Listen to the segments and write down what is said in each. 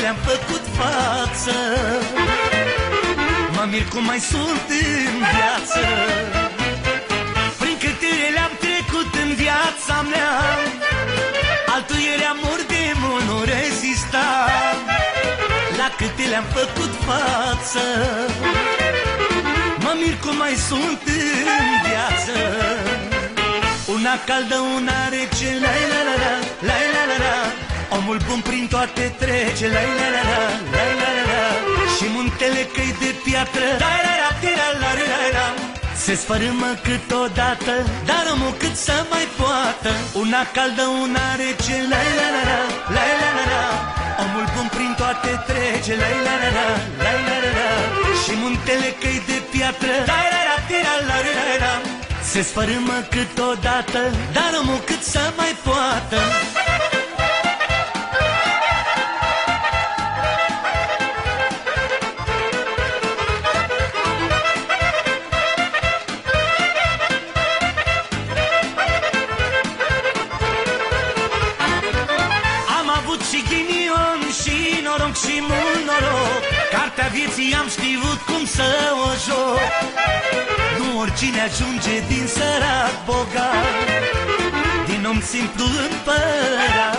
le-am făcut față. Mă mir cum mai sunt în viață. Prin câte le-am trecut în viața mea. Altuieri am de nu rezista. La câte le-am făcut față. Mă mir cum mai sunt în viață. Una caldă, una rece, la la Omul bun prin toate trece, la la la la la la la la Și muntele căi de piatră, la la la la la la la la se sfărâmă câteodată, dar omul cât să mai poată Una caldă, una rece, la la la la la la la la Omul bun prin toate trece, la la la la la la la la Și muntele căi de piatră, la la la la la la la la Se sfărâmă câteodată, dar omul cât să mai poată noroc și mult noroc. Cartea vieții am știut cum să o joc. Nu oricine ajunge din sărac bogat Din om simplu împărat.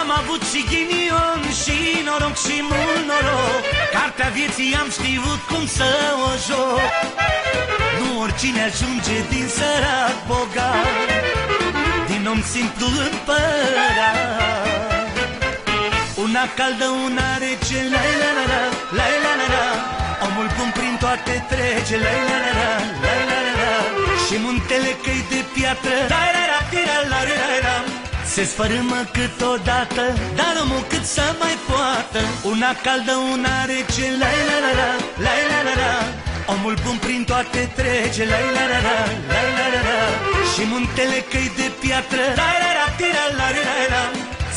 Am avut și ghinion și noroc și mult noroc. Cartea vieții am știut cum să o joc. Nu oricine ajunge din sărac bogat Din om simplu împărat. Una caldă, una rece La la la la, la la la la Omul bun prin toate trece La la la la, la la la la Și muntele căi de piatră La la la, la la la la Se sfărâmă câteodată Dar omul cât să mai poată Una caldă, una rece La la la la, la la la la Omul bun prin toate trece La la la la, la la la la Și muntele căi de piatră La la la, la la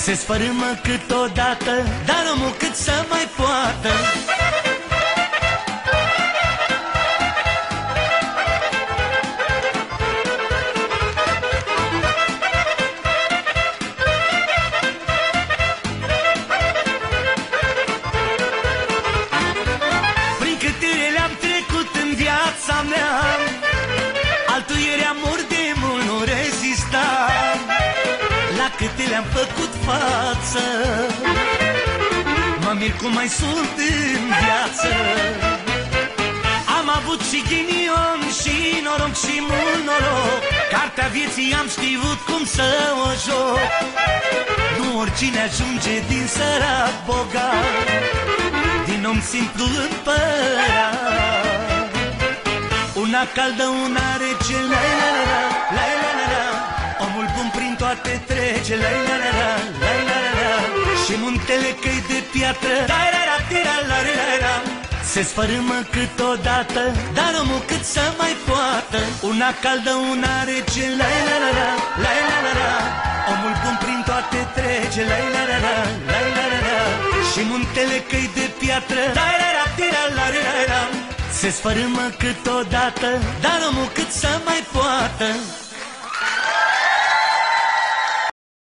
se sfărâmă câteodată, dar omul cât să mai poată câte le-am făcut față. Mă mir cum mai sunt în viață. Am avut și ghinion și noroc și mult noroc. Cartea vieții am știut cum să o joc. Nu oricine ajunge din sărac bogat Din om simplu împărat. Una caldă, una rece, la la la la la la la Omul bun prin toate trece, la la la la la la la la Și muntele căi de piatră, la la la la la la la Se sfărâmă câteodată, dar omul cât să mai poată Una caldă, una rece, la la la la la la la la Omul bun prin toate trece, la la la la la la la la Și muntele căi de piatră, la la la la la la la Se sfărâmă câteodată, dar omul cât să mai poată